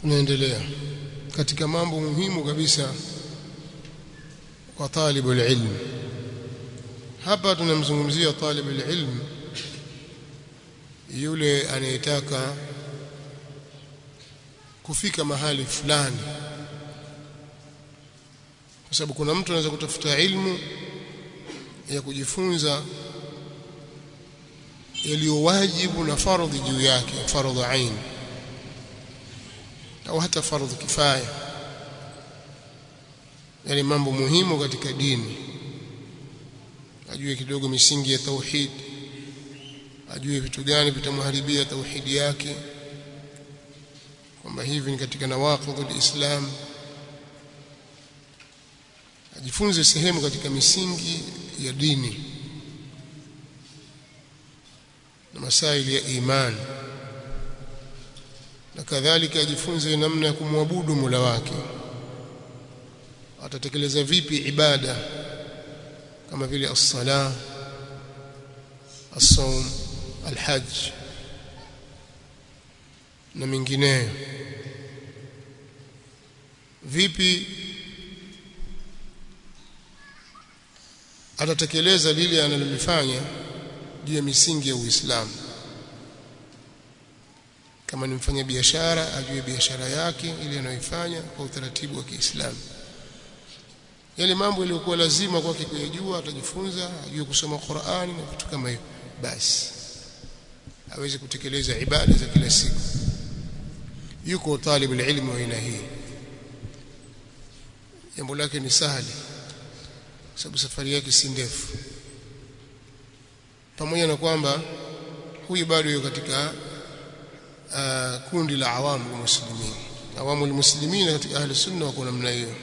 tunaendelea katika mambo muhimu kabisa kwa talibul ilm. Hapa tunamzungumzia talibul ilm yule anayetaka kufika mahali fulani. Kwa sababu kuna mtu anaweza kutafuta ilmu ya kujifunza yaliyo wajibu na fardhi juu yake fardhu ain au hata fardhu kifaya. Yani mambo muhimu katika dini. Ajue kidogo misingi ya tauhid. Ajue vitu gani vitamharibia tauhidi yake. Kwamba hivi ni katika nawaqidul islam ajifunze sehemu katika misingi ya dini. Na masaili ya imani na kadhalika ajifunze namna ya kumwabudu Mola wake. Atatekeleza vipi ibada? Kama vile as-sala as-sawm al-hajj na mingineyo vipi atatekeleza lile analolifanya juu ya misingi ya Uislamu kama ni mfanya biashara ajue biashara yake ili anayoifanya kwa utaratibu wa Kiislamu. Yale mambo yaliyokuwa lazima kwake kuyajua atajifunza ajue kusoma Qur'ani na vitu kama hivyo. Basi aweze kutekeleza ibada za kila siku. Yuko talibu ilmu aina hii. Jambo lake ni sahali sababu safari yake si ndefu. Pamoja na kwamba huyu bado yuko katika kundi la awamu muslimin awamu muslimin katika ahli sunna wako namna hiyo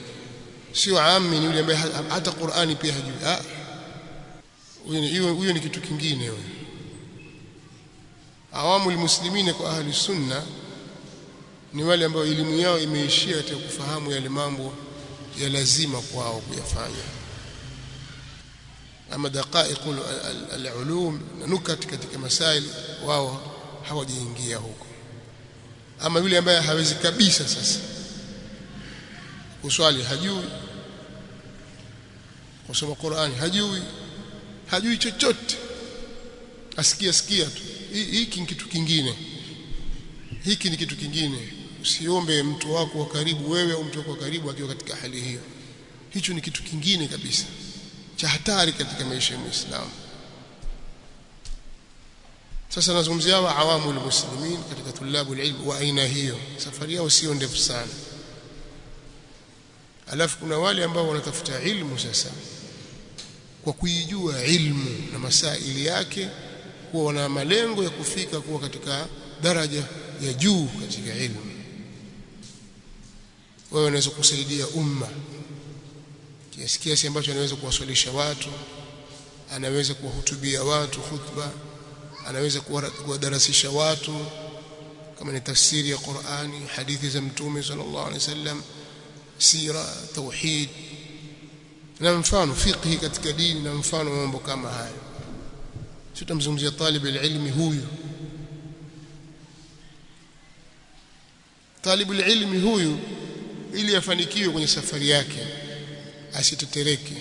sio ammi ni yule ambaye hata Qur'ani pia hajui ah huyo huyo ni kitu kingine huyo awamu muslimin kwa ahli sunna ni wale ambao elimu yao imeishia katika kufahamu yale mambo ya lazima kwao kuyafanya ama daqaiq al-ulum nukat katika masail wao hawajaingia huko ama yule ambaye hawezi kabisa sasa. Kuswali hajui. Kusoma Qur'ani hajui. Hajui chochote. Asikia sikia tu. Hiki ni kitu kingine. Hiki ni kitu kingine. Usiombe mtu wako wa karibu wewe au mtu wako wa karibu akiwa katika hali hiyo. Hicho ni kitu kingine kabisa cha hatari katika maisha ya Muislamu sasa nazungumzia hawa awamu muslimin katika tulabu alilm wa aina hiyo. Safari yao sio ndefu sana. Alafu kuna wale ambao wanatafuta ilmu sasa. Kwa kuijua ilmu na masaili yake kuwa wana malengo ya kufika kuwa katika daraja ya juu katika ilmu. Wewe wanaweza kusaidia umma kiasi kiasi ambacho anaweza kuwaswalisha watu anaweza kuwahutubia watu khutba anaweza kuwadarasisha watu kama ni tafsiri ya Qur'ani hadithi za mtume sallallahu alaihi wasallam sira tauhid. Na mfano fiqhi katika dini na mfano mambo kama hayo. Tutamzungumzia talib ilmi huyu. Talib ilmi huyu ili afanikiwe kwenye safari yake asitetereke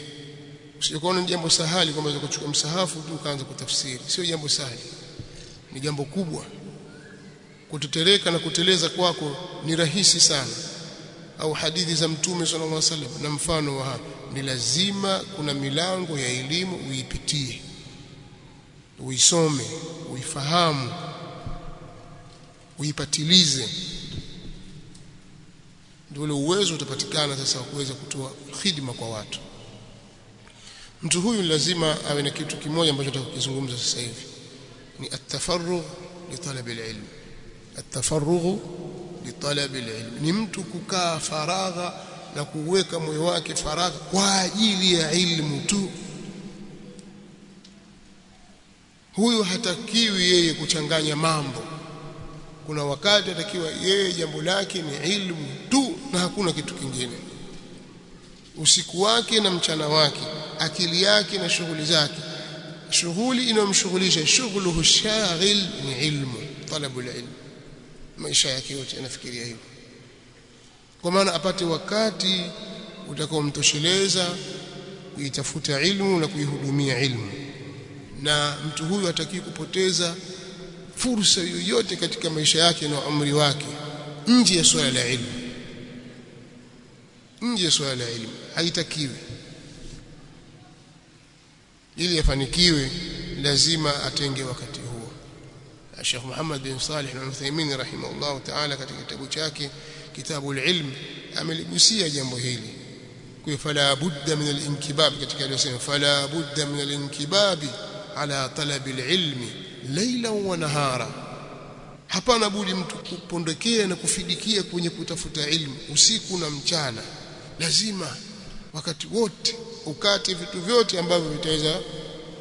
usikuona ni jambo sahali kwamba unaweza kuchukua msahafu tu ukaanza kutafsiri. Sio jambo sahali. Ni jambo kubwa. Kutetereka na kuteleza kwako ni rahisi sana. Au hadithi za mtume sallallahu alaihi wasallam na mfano wa ni lazima kuna milango ya elimu uipitie. Uisome uifahamu uipatilize. Ndio ule uwezo utapatikana sasa wa kuweza kutoa khidma kwa watu mtu huyu lazima awe na kitu kimoja ambacho tutakizungumza sasa hivi. Ni at-tafarrugh li talab al-ilm. At-tafarrugh li talab al-ilm. Ni mtu kukaa faragha na kuweka moyo wake faragha kwa ajili ya ilmu tu. Huyu hatakiwi yeye kuchanganya mambo. Kuna wakati atakiwa yeye jambo lake ni ilmu tu na hakuna kitu kingine. Usiku wake na mchana wake akili yake na shughuli zake. Shughuli inayomshughulisha shughuluhu shaghil ni ilmu talabu ilm. Maisha yake yote anafikiria hivyo. Kwa maana apate wakati utakaomtosheleza kuitafuta ilmu na kuihudumia ilmu. Na mtu huyu hataki kupoteza fursa yoyote katika maisha yake na umri wake nje ya swala la ilmu. Nje ya swala la ilmu. Haitakiwi ili afanikiwe lazima atenge wakati huo. Sheikh Muhammad bin Salih al-Uthaymeen rahimahullah ta'ala katika kitabu chake kitabu al-ilm ameligusia jambo hili. Kwa fala budda min al-inkibab katika aliyosema fala budda min al-inkibab ala talab al-ilm layla wa nahara. Hapana budi mtu kupondekea na kufidikia kwenye kutafuta ilmu usiku na mchana. Lazima wakati wote ukate vitu vyote ambavyo vitaweza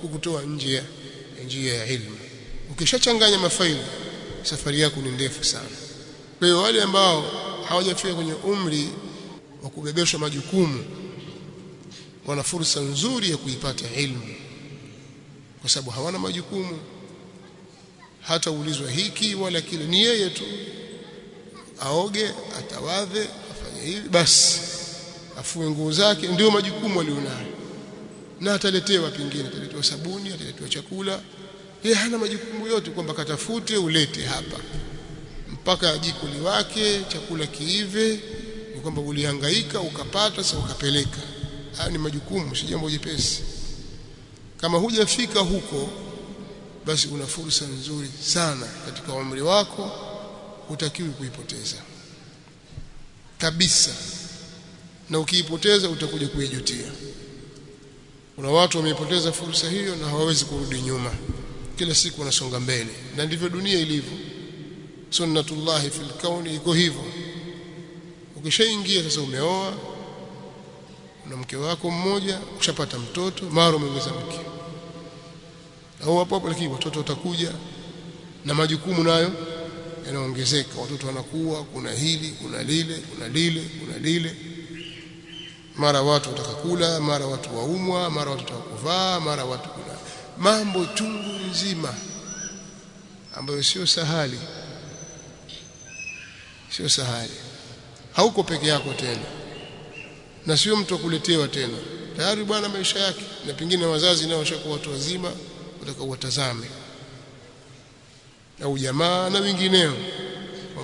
kukutoa njia njia ya ilmu. Ukishachanganya mafaili safari yako ni ndefu sana. Kwa hiyo wale ambao hawajafika kwenye umri wa kubebeshwa majukumu wana fursa nzuri ya kuipata ilmu. Kwa sababu hawana majukumu hata ulizwa hiki wala kile. Ni yeye tu. Aoge atawadhe afanye hivi basi afue nguo zake ndio majukumu alionayo. Na ataletewa pengine ataletewa sabuni ataletewa chakula. Yeye hana majukumu yote kwamba katafute ulete hapa. Mpaka jiko liwake chakula kiive ni kwamba ulihangaika ukapata sasa ukapeleka. Haya ni majukumu si jambo jepesi. Kama hujafika huko basi una fursa nzuri sana katika umri wako hutakiwi kuipoteza. Kabisa na ukiipoteza utakuja kuijutia. Kuna watu wameipoteza fursa hiyo na hawawezi kurudi nyuma. Kila siku wanasonga mbele. Na ndivyo dunia ilivyo. Sunnatullahi fil kauni iko hivyo. Ukishaingia sasa umeoa na mke wako mmoja ushapata mtoto mara umeongeza mke. Au hapo hapo lakini watoto watakuja na majukumu nayo yanaongezeka. Watoto wanakuwa kuna hili kuna lile kuna lile kuna lile mara watu watakakula mara watu waumwa mara watu watakuvaa mara watu kuna mambo chungu nzima ambayo sio sahali. Sio sahali. Hauko peke yako tena. Na sio mtu akuletewa tena. Tayari bwana maisha yake. Na pengine wazazi nao washakuwa watu wazima watakaowatazame au ujamaa na wengineo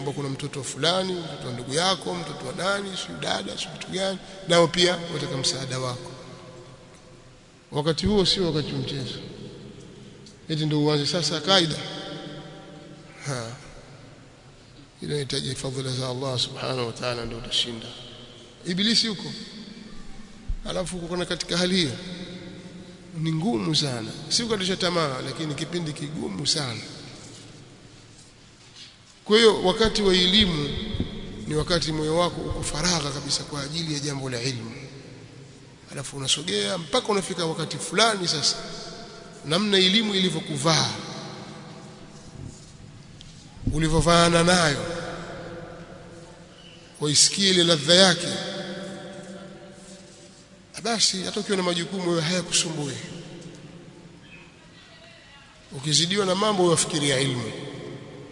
kwamba kuna mtoto fulani mtoto wa ndugu yako mtoto wa nani si dada si mtu gani nao pia wataka msaada wako. Wakati huo sio wakati wa mchezo. Eti ndio uanze sasa kaida. Ha. Inahitaji fadhila za Allah subhanahu wa ta'ala ndio utashinda. Ibilisi huko alafu kuna katika hali hiyo. Ni ngumu sana. Si kukatisha tamaa lakini kipindi kigumu sana kwa hiyo wakati wa elimu ni wakati moyo wako uko faragha kabisa kwa ajili ya jambo la ilmu. Alafu unasogea mpaka unafika wakati fulani sasa namna elimu ilivyokuvaa ulivyovaana nayo waisikie ile ladha yake basi hata ukiwa na majukumu wewe hayakusumbui. Ukizidiwa na mambo wafikiria ilmu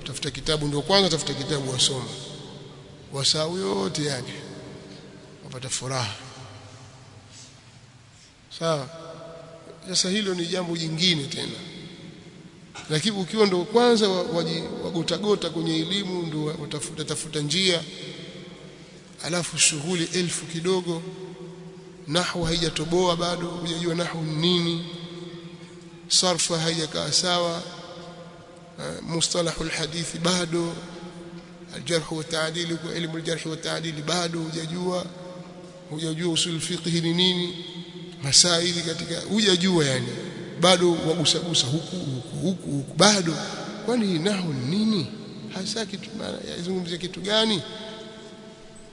utafuta kitabu ndio kwanza tafuta kitabu wasoma wasahau yote yake wapata furaha. Sawa? Sasa hilo ni jambo jingine tena. Lakini ukiwa ndo kwanza wagotagota kwenye elimu ndo watafuta tafuta njia. Alafu shughuli elfu kidogo nahwu haijatoboa bado. Hujajua nahwu nini. Sarfa haijakaa sawa mustalahul hadithi bado aljarh wa ta'dil kwa elimu aljarh wa ta'dil bado hujajua. Hujajua usul fiqh ni nini masaili katika hujajua yani. Bado wagusagusa huku huku huku, huku. Bado kwani nahu nini? Hasa kitu yazungumzia kitu gani?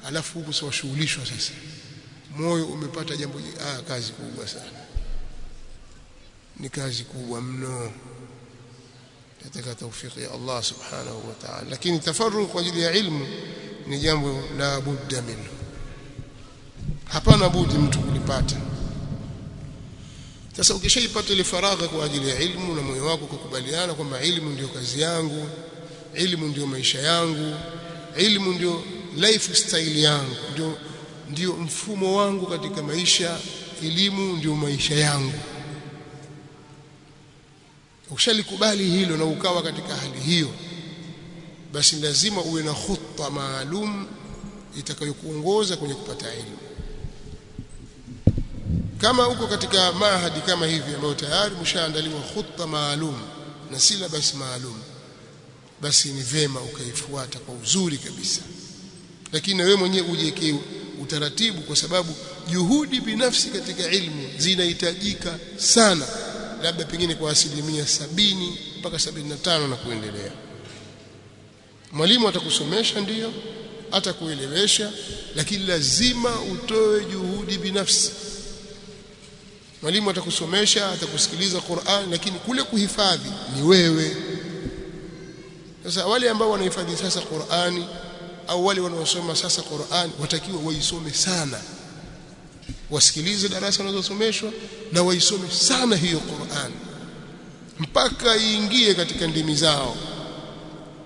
Alafu huku sawashughulishwa sasa. Moyo umepata jambo ah kazi kubwa sana. Ni kazi kubwa mno nataka taufiki ya Allah subhanahu wa ta'ala. Lakini tafarruq kwa ajili ya ilmu ni jambo la budda minhu. Hapana budi mtu kulipata. Sasa ukishaipata ile faragha kwa ajili ya ilmu na moyo wako kukubaliana kwamba ilmu ndio kazi yangu ilmu ndio maisha yangu ilmu ndio lifestyle yangu ndio ndio mfumo wangu katika maisha elimu ndio maisha yangu ukishalikubali hilo na ukawa katika hali hiyo basi lazima uwe na khutta maalum itakayokuongoza kwenye kupata elimu kama uko katika mahadi kama hivi ambayo tayari mshaandaliwa khutta maalum na syllabus maalum basi ni vema ukaifuata kwa uzuri kabisa. Lakini na wewe mwenyewe ujiwekee utaratibu kwa sababu juhudi binafsi katika ilmu zinahitajika sana labda pengine kwa asilimia sabini mpaka sabini na tano na kuendelea. Mwalimu atakusomesha ndiyo atakuelewesha lakini lazima utoe juhudi binafsi. Mwalimu atakusomesha atakusikiliza Qur'an lakini kule kuhifadhi ni wewe. Sasa wale ambao wanahifadhi sasa Qur'ani au wale wanaosoma sasa Qur'ani watakiwa waisome sana wasikilize darasa wanazosomeshwa na waisome sana hiyo Qur'an. Mpaka iingie katika ndimi zao.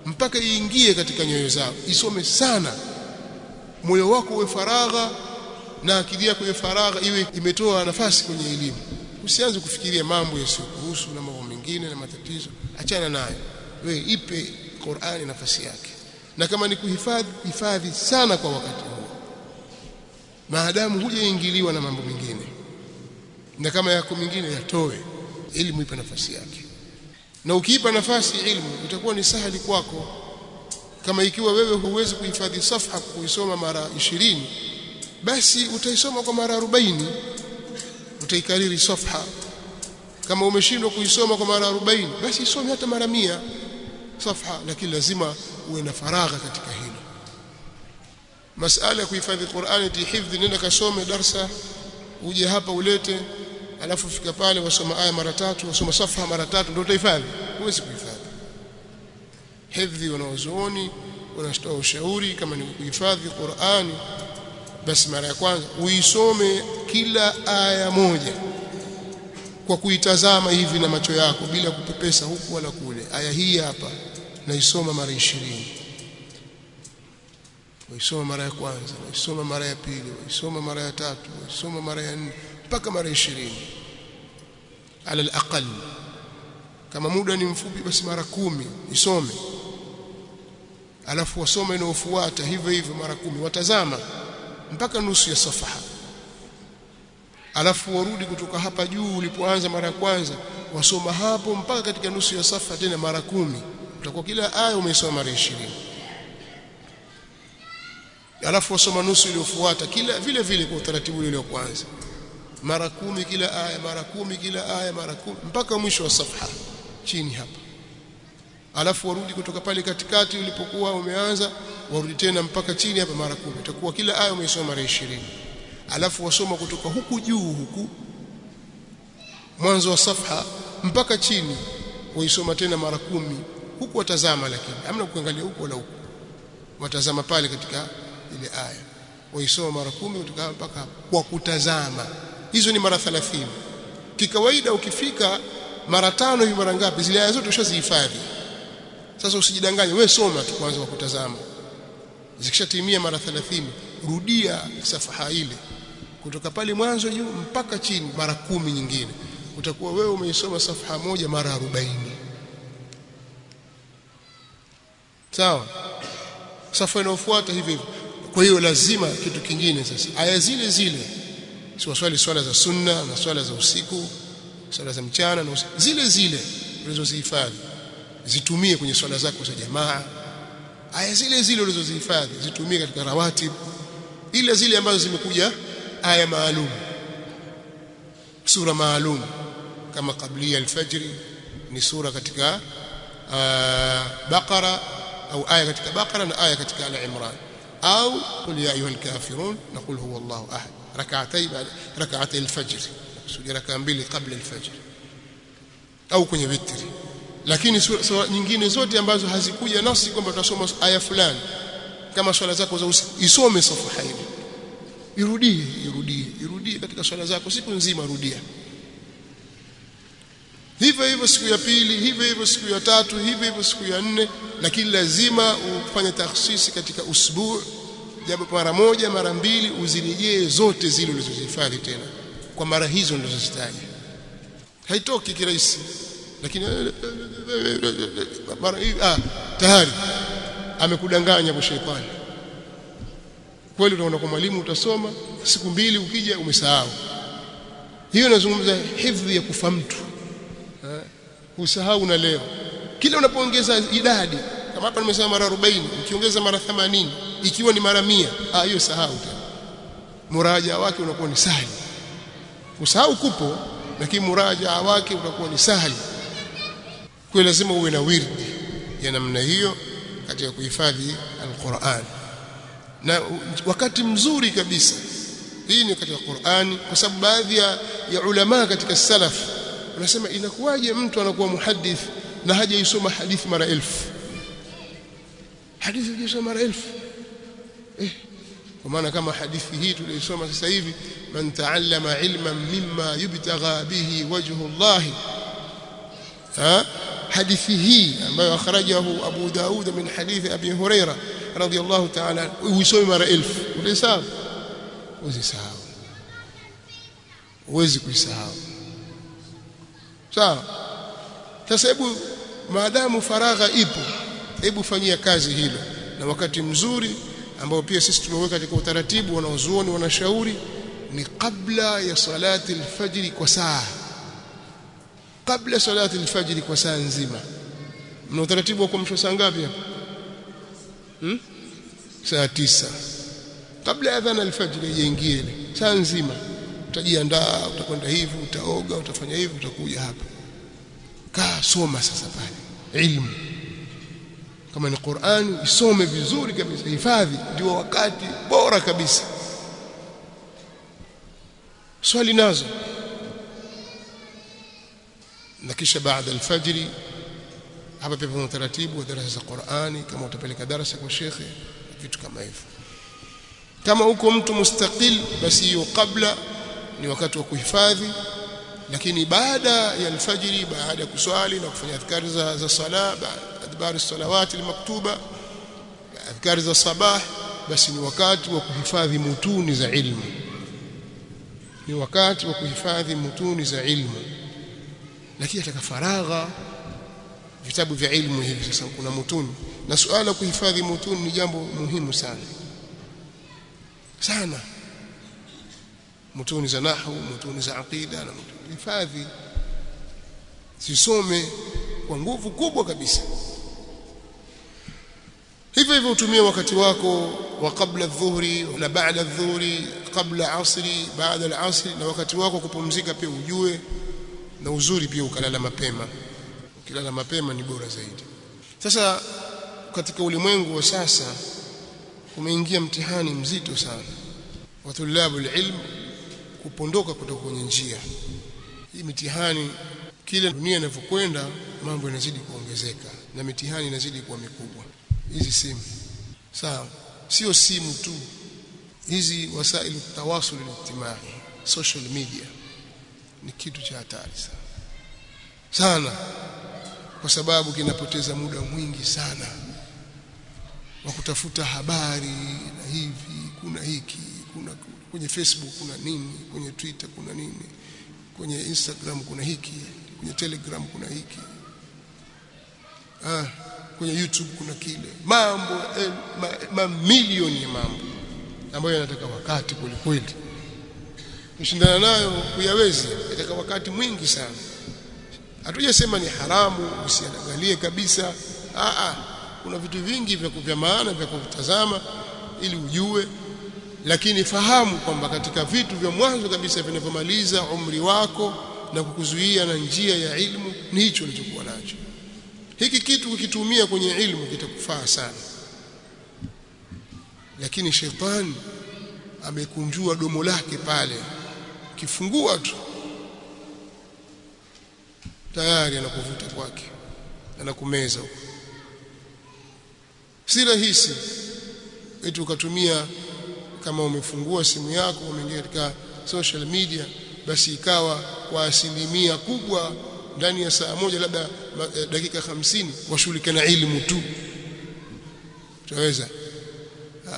Mpaka iingie katika nyoyo zao. Isome sana. Moyo wako uwe faragha na akili yako iwe faragha iwe imetoa nafasi kwenye elimu. Usianze kufikiria mambo yasiyokuhusu na mambo mengine na matatizo. Achana nayo. Wewe ipe Qur'ani nafasi yake. Na kama ni kuhifadhi hifadhi sana kwa wakati maadamu hujaingiliwa na mambo mengine. Na kama yako mengine yatoe elimu ipe nafasi yake. Na ukiipa nafasi ilmu itakuwa ni sahali kwako. Kama ikiwa wewe huwezi kuhifadhi safha kuisoma mara ishirini basi utaisoma kwa mara 40 utaikariri safha. Kama umeshindwa kuisoma kwa mara 40 basi isome hata mara mia safha lakini lazima uwe na faragha katika hilo masala ya kuhifadhi Qur'ani ti tihifadhi nenda kasome darsa uje hapa ulete alafu fika pale wasoma aya mara tatu wasoma safha mara tatu ndio utahifadhi huwezi kuhifadhi. Hifadhi wanaozuoni wanatoa ushauri kama ni kuhifadhi Qur'ani basi mara ya kwanza uisome kila aya moja kwa kuitazama hivi na macho yako bila kupepesa huku wala kule. Aya hii hapa naisoma mara ishirini waisoma mara ya kwanza waisoma mara ya pili waisoma mara ya tatu waisoma mara ya nne mpaka mara ya ishirini. Ala alaqal. Kama muda ni mfupi basi mara kumi isome alafu wasome inayofuata hivyo hivyo mara kumi. Watazama mpaka nusu ya safaha alafu warudi kutoka hapa juu ulipoanza mara ya kwanza wasoma hapo mpaka katika nusu ya safa tena mara kumi. Utakuwa kila aya umeisoma mara 20 alafu wasoma nusu iliyofuata kila vile vile kwa utaratibu ule wa kwanza mara kumi kila aya mara kumi kila aya mara kumi mpaka mwisho wa safha chini hapa alafu warudi kutoka pale katikati ulipokuwa umeanza warudi tena mpaka chini hapa mara kumi. Itakuwa kila aya umeisoma mara 20 alafu wasoma kutoka huku juu huku mwanzo wa safha mpaka chini waisoma tena mara kumi. Huku watazama lakini hamna kuangalia huku wala huku. Watazama pale katika ile aya. Waisoma mara kumi kutoka mpaka kwa kutazama. Hizo ni mara 30 kikawaida ukifika mara tano hivi mara ngapi zile aya zote ushazihifadhi. Sasa usijidanganye. Wewe soma tu kwanza kwa kutazama. Zikishatimia mara 30 rudia safaha ile. Kutoka pale mwanzo juu mpaka chini mara kumi nyingine. Utakuwa wewe umeisoma safha moja mara 40 sawa? Safa inayofuata hivi hivi kwa hiyo lazima kitu kingine sasa aya zile zile si swali swala za sunna na swala za usiku swala za mchana na usiku. zile zile ulizozihifadhi zitumie kwenye swala zako za jamaa aya zile zile ulizozihifadhi zitumie katika rawatib ile zile ambazo zimekuja aya maalum sura maalum kama qablia alfajri ni sura katika baqara au aya katika baqara na aya katika al-imran au qul ya ayuha alkafirun na qul huwa allah ahad rak'atay rak'atay alfajr sura rak'a mbili kabla alfajr au kwenye witri lakini sura nyingine zote ambazo hazikuja nafsi kwamba tutasoma aya fulani. Kama swala zako za isome safaha hili irudie irudie irudie katika swala zako. Siku nzima rudia hivyo hivyo siku ya pili hivyo hivyo siku ya tatu hivyo hivyo siku ya nne lakini lazima ufanye takhsisi katika usbu japo mara moja mara mbili uzirejee zote zile ulizozihifadhi tena. Kwa mara hizo nilizozitaja haitoki kirahisi. Lakini mara hii ah tayari. Amekudanganya kwa shetani kweli utaona kwa mwalimu utasoma siku mbili ukija umesahau. Hiyo nazungumza hifdhi ya kufa mtu usahau na leo. Kila unapoongeza idadi kama hapa nimesema mara 40 ukiongeza mara 80 ikiwa ni mara 100 ah hiyo sahau tena. Muraja wake unakuwa ni sahali usahau kupo lakini muraja wake utakuwa ni sahali kwa lazima uwe na wirdi ya namna hiyo katika kuhifadhi alquran. Na wakati mzuri kabisa hii ni katika Qur'ani kwa sababu baadhi ya, ya ulama katika salaf wanasema inakuwaje mtu anakuwa muhadith na hajaisoma hadithi mara elfu? Hadithi hajaisoma mara elfu. Eh kwa maana kama hadithi hii tuliyosoma sasa hivi man taallama ilman mimma yubtagha bihi wajhu Allah ha? Hadithi hii ambayo akhrajahu Abu Daud min hadithi Abi Huraira radiyallahu ta'ala uisome mara elfu. Ulisahau? Usisahau uwezi kuisahau sawa. Sasa hebu maadamu faragha ipo hebu fanyia kazi hilo. Na wakati mzuri ambao pia sisi tumeweka katika utaratibu wanaozuoni wanashauri ni kabla ya salati alfajiri kwa saa. Kabla salati alfajiri kwa saa nzima. Mna utaratibu wa kuamshwa saa ngapi hapa hmm? saa tisa. Kabla adhana alfajiri iingie saa nzima utajiandaa utakwenda hivi utaoga utafanya hivi utakuja hapa. Kaa soma sasa pale. Ilmu. Kama ni Qur'ani isome vizuri kabisa. Hifadhi. Ndio wakati bora kabisa. Swali nazo. Na kisha baada alfajiri hapa pia kuna utaratibu wa darasa za Qur'ani kama utapeleka darasa kwa shekhe vitu kama hivyo. Kama uko mtu mustaqil basi hiyo kabla ni wakati wa kuhifadhi lakini baada ya alfajiri baada ya kuswali na kufanya adhkari za, za sala adbar salawati almaktuba adhkari za sabah basi ni wakati wa kuhifadhi mutuni za ilmu. Ni wakati wa kuhifadhi mutuni za ilmu. Lakini ataka faragha vitabu vya ilmu hivi sasa kuna mutuni. Na suala kuhifadhi mutuni ni jambo muhimu sana. Sana mutuni za nahwu mtuni za aqida na hifadhi sisome kwa nguvu kubwa kabisa. Hivyo hivyo utumie wakati wako wa kabla dhuhri na baada dhuhri kabla asri baada alasri na wakati wako kupumzika pia ujue na uzuri pia ukalala mapema. Ukilala mapema ni bora zaidi. Sasa katika ulimwengu wa sasa umeingia mtihani mzito sana. Wa tulabu ilm kupondoka kutoka kwenye njia. Hii mitihani kile dunia inavyokwenda mambo yanazidi kuongezeka na mitihani inazidi kuwa mikubwa. Hizi simu. Sawa. Sio simu tu. Hizi wasaili tawasul ijtimai social media. Ni kitu cha hatari sana. Sana. Kwa sababu kinapoteza muda mwingi sana wa kutafuta habari na hivi kuna hiki kuna, kuna kwenye Facebook kuna nini kwenye Twitter kuna nini kwenye Instagram kuna hiki kwenye Telegram kuna hiki. Ah kwenye YouTube kuna kile. Mambo eh, mamilioni ma ya mambo ambayo yanataka wakati kweli kweli. Kushindana nayo kuyawezi inataka wakati mwingi sana. Hatujasema ni haramu usiangalie kabisa. A a kuna vitu vingi vya maana vya kutazama ili ujue lakini fahamu kwamba katika vitu vya mwanzo kabisa vinavyomaliza umri wako na kukuzuia na njia ya ilmu ni hicho ulichokuwa nacho. Hiki kitu ukitumia kwenye ilmu kitakufaa sana. Lakini shetani amekunjua domo lake pale kifungua tu. Tayari anakuvuta kwake anakumeza huko. Si rahisi eti ukatumia kama umefungua simu yako umeingia katika social media basi ikawa kwa asilimia kubwa ndani ya saa moja labda dakika hamsini washughulika na ilmu tu. Utaweza?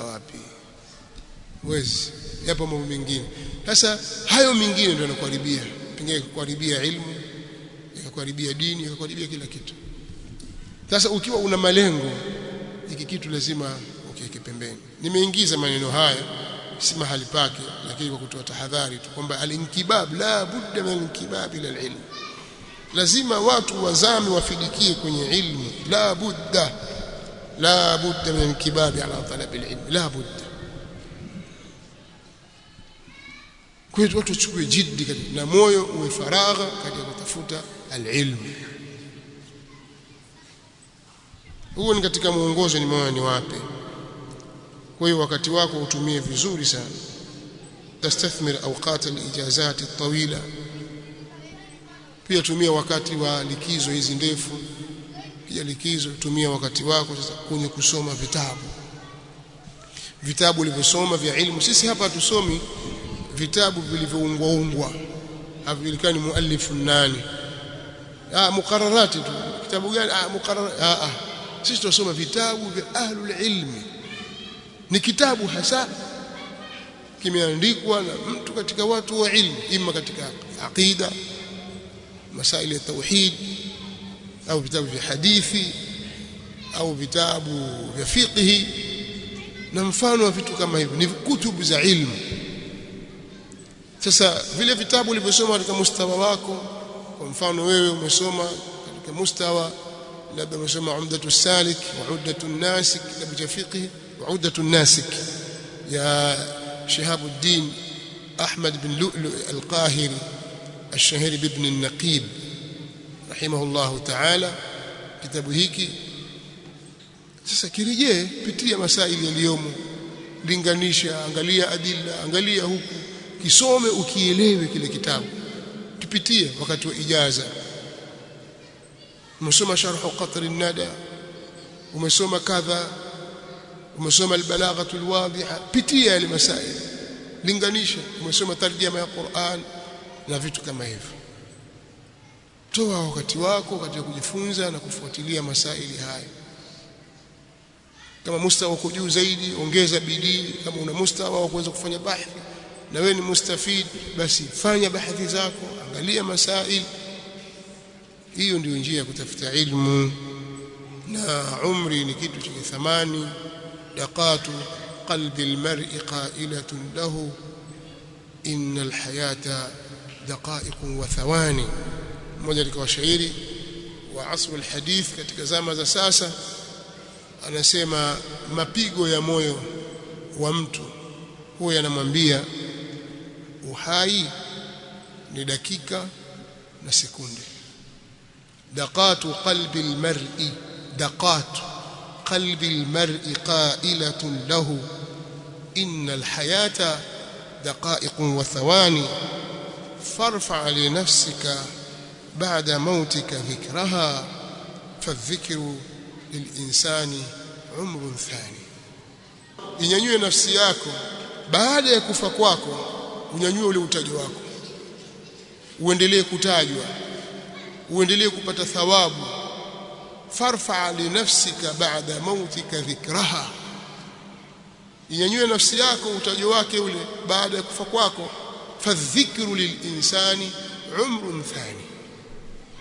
Wapi? Wezi yapo mambo mengine. Sasa hayo mengine ndio yanakuharibia. Pengine kuharibia ilmu yakakuharibia dini yakakuharibia kila kitu. Sasa ukiwa una malengo hiki kitu lazima ukiweke pembeni nimeingiza maneno haya si mahali pake lakini kwa kutoa tahadhari tu kwamba alinkibab la budda min alinkibab ila alilm. Lazima watu wazame wafidikie kwenye ilmu. La budda la budda min alinkibab ala talab alilm. La budda. Kwa hiyo watu wachukue jiddi na moyo uwe faragha katika kutafuta alilm. Huo ni katika muongozo ni moyo ni wape kwa hiyo wakati wako utumie vizuri sana. Tastathmir awqat alijazat atawila pia tumia wakati wa likizo hizi ndefu. Pia likizo tumia wakati wako sasa kwenye kusoma vitabu. Vitabu ulivyosoma vya ilmu. Sisi hapa tusomi vitabu vilivyoungwa ungwa havijulikani muallifu nani? Ah mukararati tu. Kitabu gani? Ah muqarrar ah ah. Sisi tunasoma vitabu vya ahlul ilmi ni kitabu hasa kimeandikwa na mtu katika watu wa ilmu ima katika aqida masaili ya tauhid au vitabu vya hadithi au vitabu vya fiqhi na mfano wa vitu kama hivyo. Ni kutubu za ilmu. Sasa vile vitabu ulivyosoma katika mustawa wako kwa mfano wewe umesoma katika mustawa labda umesoma umdatu salik wa uddatu nasik cha fiqh wa uddatu nasik ya shihabuddin ahmad bin lu'lu al-qahiri الشهير بابن النقيب رحمه الله تعالى kitabu hiki sasa kirejee pitia masaili yaliyomo linganisha angalia adilla angalia huku kisome ukielewe kile kitabu tupitie wakati wa ijaza umesoma sharh qatr an-nada umesoma kadha umesoma albalagha alwadhiha pitia yale masaili. Linganisha. Umesoma tarjama ya Qur'an na vitu kama hivyo. Toa wakati wako katika kujifunza na kufuatilia masaili haya kama mustawa uko juu zaidi ongeza bidii. Kama una mustawa wa kuweza kufanya bahthi na wewe ni mustafid basi fanya bahthi zako angalia masaili. Hiyo ndiyo njia ya kutafuta ilmu. Na umri ni kitu chenye thamani daqatu قلب المرء قائلة له إن الحياة دقائق وثواني. mmoja katika washairi wa asr alhadith katika zama za sasa anasema mapigo ya moyo wa mtu huyo yanamwambia uhai ni dakika na sekunde daqatu qalbi almar'i daqatu qalbi almar'i qa'ilatun lahu inna alhayata دقائق وثواني فارفع لنفسك بعد موتك ذكرها فالذكر للإنسان عمر ثاني inyanyue nafsi yako baada ya kufa kwako unyanyue ule utaji wako uendelee kutajwa uendelee kupata thawabu farfa linafsika baada mautika dhikraha. Inyanyue nafsi yako utajo wake ule baada ya kufa kwako. Fadhikru lilinsani umrun thani.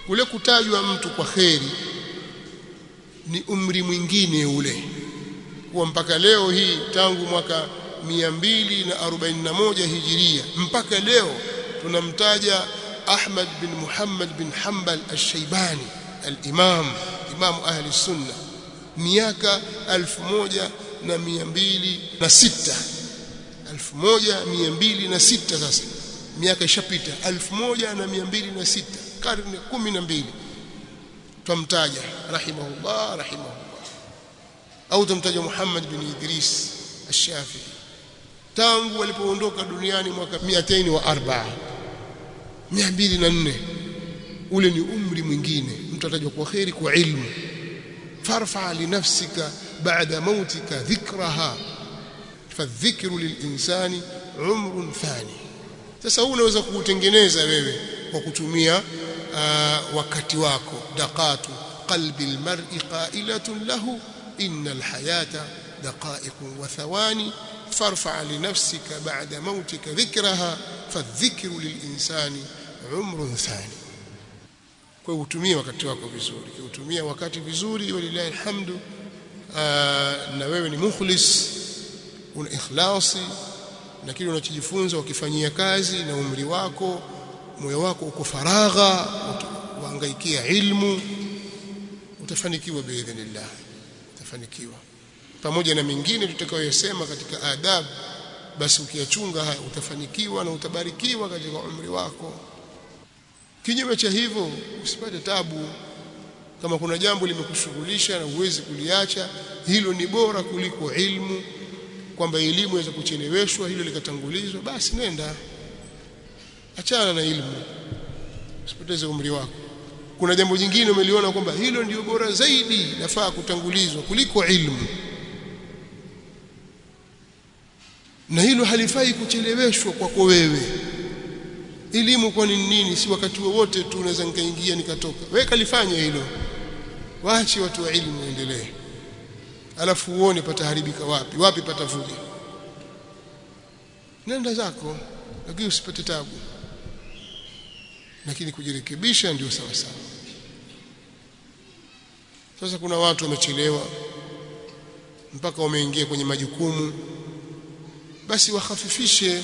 Kule kutajwa mtu kwa kheri ni umri mwingine ule. Kuwa mpaka leo hii tangu mwaka 241 hijiria mpaka leo tunamtaja Ahmad bin Muhammad bin Hanbal al-Shaybani al-Imam Imam ahli sunna miaka 1000 na mia na sita. Elfu moja mia mbili na sita sasa. Miaka ishapita. Elfu moja na mia mbili na sita. Karne kumi na mbili. Twamtaja rahimahullah rahimahullah. Au tumtaja Muhammad bin Idris ash-Shafi'i tangu walipoondoka duniani mwaka 204 204 ule ni umri mwingine utatajwa kwa kheri kwa ilmu. Farfa li nafsika ba'da mautika dhikraha. Fadhikru lilinsani umrun thani. Sasa huu unaweza kuutengeneza wewe kwa kutumia uh, wakati wako. Daqatu qalbi almar'i qailatun lahu inna alhayata daqa'iqun wa thawani. Farfa li nafsika ba'da mautika dhikraha fadhikru lilinsani umrun thani kwa utumie wakati wako vizuri. Kiutumia wakati vizuri walillahi alhamdu. Na wewe ni mukhlis una ikhlasi na kile unachojifunza ukifanyia kazi na umri wako moyo wako uko faragha uangaikia ilmu utafanikiwa biidhnillah utafanikiwa. Pamoja na mingine tutakayosema katika adab basi ukiyachunga haya utafanikiwa na utabarikiwa katika umri wako kinyume cha hivyo usipate tabu. Kama kuna jambo limekushughulisha na uwezi kuliacha hilo ni bora kuliko ilmu kwamba elimu inaweza kucheleweshwa hilo likatangulizwa basi nenda. Achana na ilmu. Usipoteze umri wako. Kuna jambo jingine umeliona kwamba hilo ndio bora zaidi nafaa kutangulizwa kuliko ilmu. Na hilo halifai kucheleweshwa kwako wewe elimu kwa ni nini? Si wakati wowote tu unaweza nikaingia nikatoka. Wewe kalifanya hilo. Waache watu wa elimu waendelee. Alafu uone pataharibika wapi wapi patavuja. Nenda zako lakini usipate tabu. Lakini kujirekebisha ndio sawa sawa. Sasa kuna watu wamechelewa mpaka wameingia kwenye majukumu. Basi wahafifishe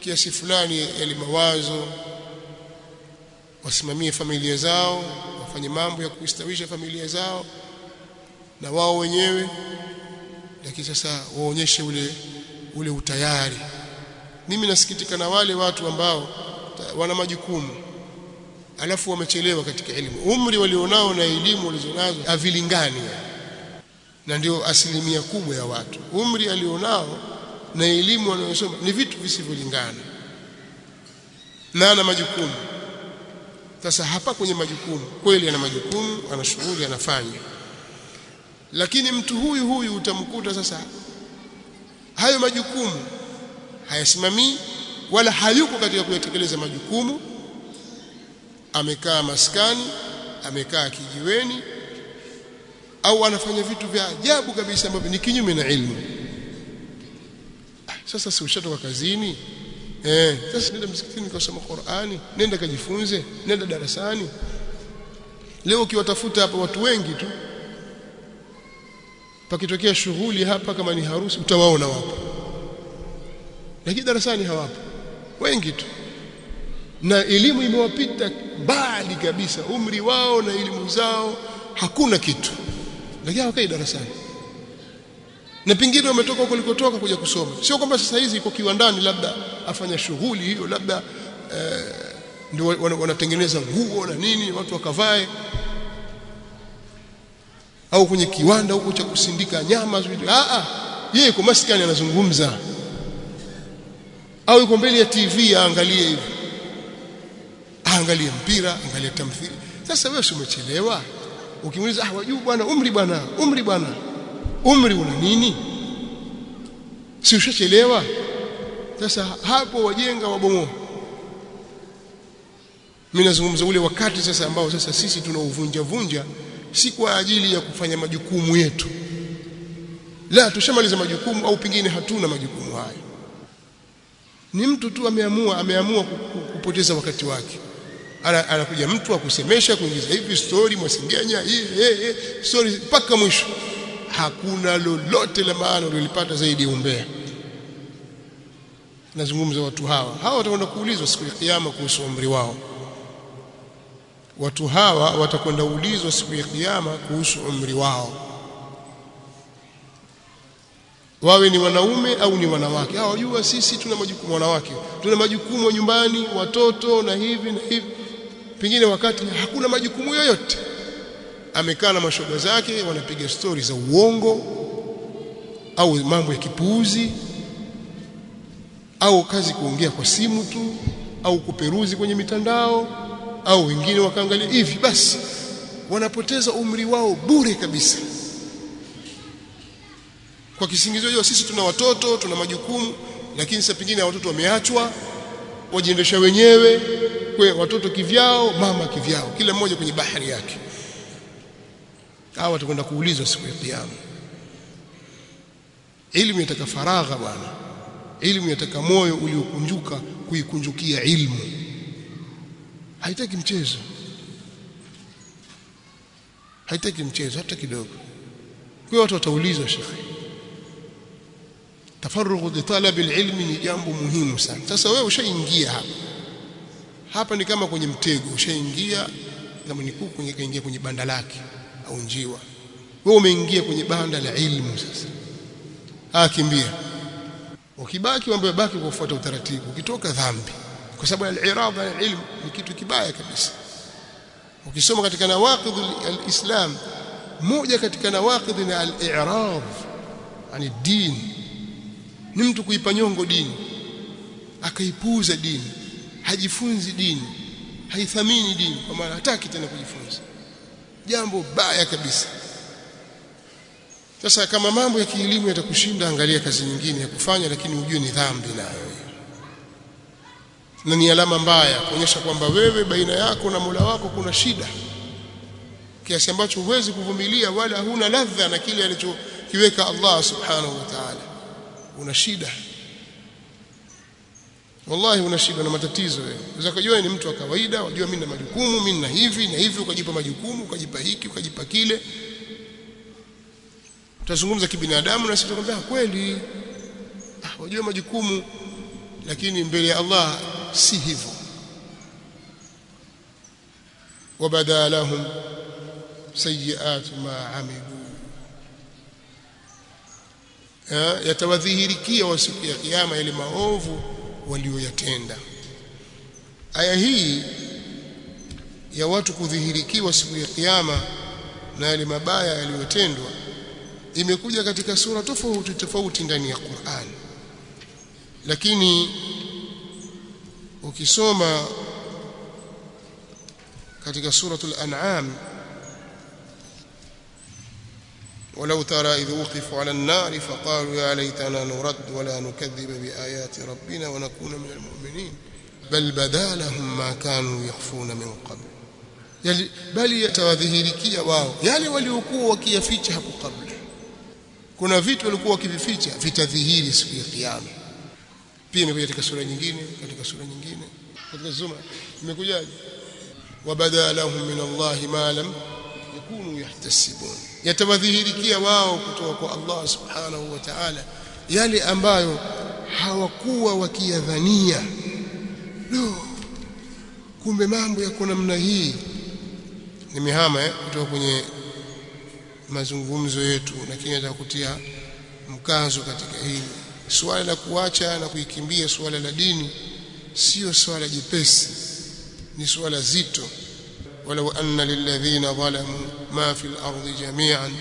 kiasi fulani yale mawazo wasimamie familia zao wafanye mambo ya kuistawisha familia zao na wao wenyewe lakini sasa waonyeshe ule ule utayari. Mimi nasikitika na wale watu ambao wana majukumu alafu wamechelewa katika elimu. Umri walionao na elimu walizonazo havilingani na ndio asilimia kubwa ya watu. Umri alionao na elimu wanayosoma ni vitu visivyolingana. Na ana majukumu. Sasa hapa kwenye majukumu kweli ana majukumu ana shughuli anafanya. Lakini mtu huyu huyu utamkuta sasa hayo majukumu hayasimamii wala hayuko katika kuyatekeleza majukumu. Amekaa maskani amekaa kijiweni au anafanya vitu vya ajabu kabisa ambavyo ni kinyume na ilmu sasa si ushatoka kazini? Eh sasa nenda msikitini kusoma Qur'ani nenda kajifunze nenda darasani. Leo ukiwatafuta hapa watu wengi tu pakitokea shughuli hapa kama ni harusi utawaona wapo. Lakini darasani hawapo. Wengi tu. Na elimu imewapita mbali kabisa. Umri wao na elimu zao hakuna kitu. Lakini hawakai darasani na pengine wametoka huko likotoka kuja kusoma. Sio kwamba sasa hizi iko kiwandani labda afanya shughuli hiyo labda eh, ndio wanatengeneza nguo na nini watu wakavae. Au kwenye kiwanda huko cha kusindika nyama a a yeye yuko maskani anazungumza. Au yuko mbele ya TV aangalie hivi. Aangalie mpira angalie tamthili. Sasa wewe umechelewa? Ukimuuliza ah wajua bwana umri bwana umri bwana umri una nini? Si ushachelewa? Sasa hapo wajenga wabomoa. Mimi nazungumza ule wakati sasa ambao sasa sisi tunauvunja vunja si kwa ajili ya kufanya majukumu yetu. La tushamaliza majukumu au pengine hatuna majukumu hayo. Ni mtu tu ameamua ameamua kupoteza wakati wake. Anakuja mtu akusemesha kuingiza hivi story mwasingenya hii hey, story mpaka mwisho hakuna lolote la maana ulilopata zaidi ya umbea. Nazungumza watu hawa. Hawa watakwenda kuulizwa siku ya kiyama kuhusu umri wao. Watu hawa watakwenda ulizwa siku ya kiyama kuhusu umri wao. Wawe ni wanaume au ni wanawake. Hao wajua sisi tuna majukumu wanawake. Tuna majukumu nyumbani watoto na hivi na hivi. Pengine wakati hakuna majukumu yoyote amekaa na mashoga zake wanapiga stori za uongo au mambo ya kipuuzi au kazi kuongea kwa simu tu au kuperuzi kwenye mitandao au wengine wakaangalia hivi basi wanapoteza umri wao bure kabisa. Kwa kisingizio hiyo sisi tuna watoto tuna majukumu lakini sasa pengine watoto wameachwa wajiendesha wenyewe kwa watoto kivyao mama kivyao kila mmoja kwenye bahari yake hawa watakwenda kuulizwa siku ya kiyama. Ilmu yataka faragha bwana. Ilmu yataka moyo uliokunjuka kuikunjukia ilmu. Haitaki mchezo. Haitaki mchezo hata kidogo. Kwa watu wataulizwa shekhi tafarrughu li alilmi ni jambo muhimu sana. Sasa wewe ushaingia hapa. Hapa ni kama kwenye mtego. Ushaingia kama ni kuku kaingia kwenye banda lake au njiwa wewe umeingia kwenye banda la ilmu sasa. Akimbia. kimbia ukibaki mambo yabaki kwa kufuata utaratibu. Ukitoka dhambi. Kwa sababu al-irada ya ilmu ni kitu kibaya kabisa. Ukisoma katika nawaqid al-islam moja katika nawaqid na al-i'rad ani dini. Ni mtu kuipa nyongo dini. Akaipuuza dini. Hajifunzi dini. Haithamini dini. Kwa maana hataki tena kujifunza jambo baya kabisa. Sasa kama mambo ya kielimu yatakushinda angalia kazi nyingine ya kufanya lakini ujue ni dhambi nayo na ni alama mbaya kuonyesha kwamba wewe baina yako na Mola wako kuna shida. Kiasi ambacho huwezi kuvumilia wala huna ladha na kile alichokiweka Allah subhanahu wa ta'ala. Una shida wallahi una shida na matatizo wewe. Unaweza kujua ni mtu wa kawaida unajua mimi na majukumu mimi na hivi na hivi ukajipa majukumu ukajipa hiki ukajipa kile. Tutazungumza kibinadamu na sisi tukwambia kweli. Ah unajua majukumu lakini mbele ya Allah si hivyo. Wabada lahum sayiat ma amilu. Yatawadhihirikia wa siku ya kiyama yale maovu walioyatenda. Aya hii ya watu kudhihirikiwa siku ya kiyama na yale mabaya yaliyotendwa imekuja katika sura tofauti tofauti ndani ya Qur'an. Lakini ukisoma katika suratul an'am ولو ترى إذ وقفوا على النار فقالوا يا ليتنا نرد ولا نكذب بآيات ربنا ونكون من المؤمنين. بل بدا لهم ما كانوا يخفون من قبل. يلي بل يتوذهلكي واو. يعني وليكون وكيفيتش هكو قبل. كنا فيت وليكون وكيفيتش فيتذهل سوء القيامة pia بيتك katika sura بيتك katika sura بيتك katika zuma imekujaje wabada lahum min allahi ma lam yakunu yahtasibun yatawadhihirikia wao kutoka kwa Allah subhanahu wa ta'ala yale ambayo hawakuwa wakiyadhania. No kumbe mambo yako namna hii. Nimehama eh, kutoka kwenye mazungumzo yetu lakini nataka kutia mkazo katika hili. Swala la kuacha na kuikimbia swala la dini sio swala jepesi ni swala zito ولو أن للذين ظلموا ما في الأرض جميعا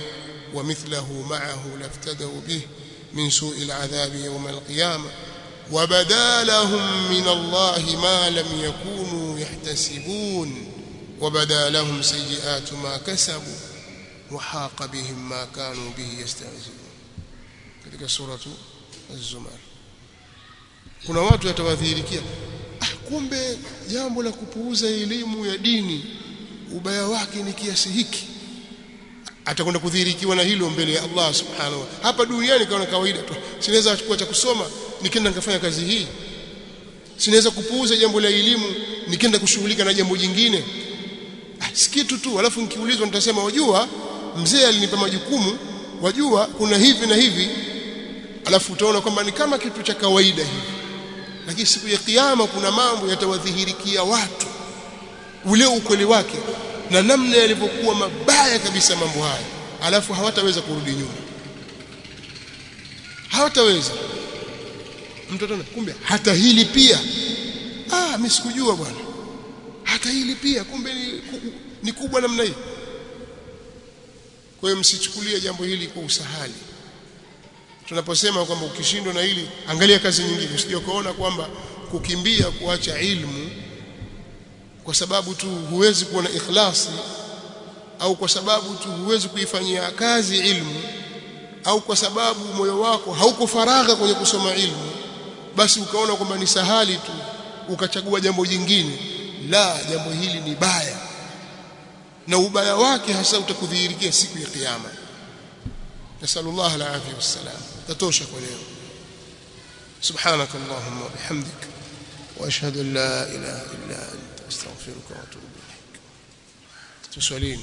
ومثله معه لافتدوا به من سوء العذاب يوم القيامة وبدا لهم من الله ما لم يكونوا يحتسبون وبدا لهم سيئات ما كسبوا وحاق بهم ما كانوا به يستهزئون. katika suratu az-zumar kuna watu yatawadhihirikia ah, kumbe ya dini ubaya wake ni kiasi hiki. Atakwenda kudhihirikiwa na hilo mbele ya Allah subhanahu hapa duniani kaona kawaida tu. Sinaweza kuchukua cha kusoma nikienda nikafanya kazi hii. Sinaweza kupuuza jambo la elimu nikienda kushughulika na jambo jingine. Ah, si kitu tu. Alafu nikiulizwa nitasema wajua mzee alinipa majukumu. Wajua kuna hivi na hivi. Alafu utaona kwamba ni kama kitu cha kawaida hivi. Lakini siku ya kiyama kuna mambo yatawadhihirikia watu ule ukweli wake na namna yalivyokuwa mabaya kabisa mambo haya. Alafu hawataweza kurudi nyuma. Hawataweza. Mtoto kumbe hata hili pia. Ah mimi sikujua bwana. Hata hili pia kumbe ni, ni kubwa namna hii. Kwa hiyo msichukulie jambo hili kwa usahali. Tunaposema kwamba ukishindwa na hili angalia kazi nyingine. Usije kwamba kukimbia kuacha ilmu kwa sababu tu huwezi kuwa na ikhlasi au kwa sababu tu huwezi kuifanyia kazi ilmu au kwa sababu moyo wako hauko faragha kwenye kusoma ilmu basi ukaona kwamba ni sahali tu ukachagua jambo jingine la jambo hili ni baya na ubaya wake hasa utakudhihirikia siku ya kiyama nasallallahu alaihi wasallam tatosha kwa leo سبحانك اللهم وبحمدك واشهد ان لا اله الا انت أستغفرك وأتوب إليك. تسألين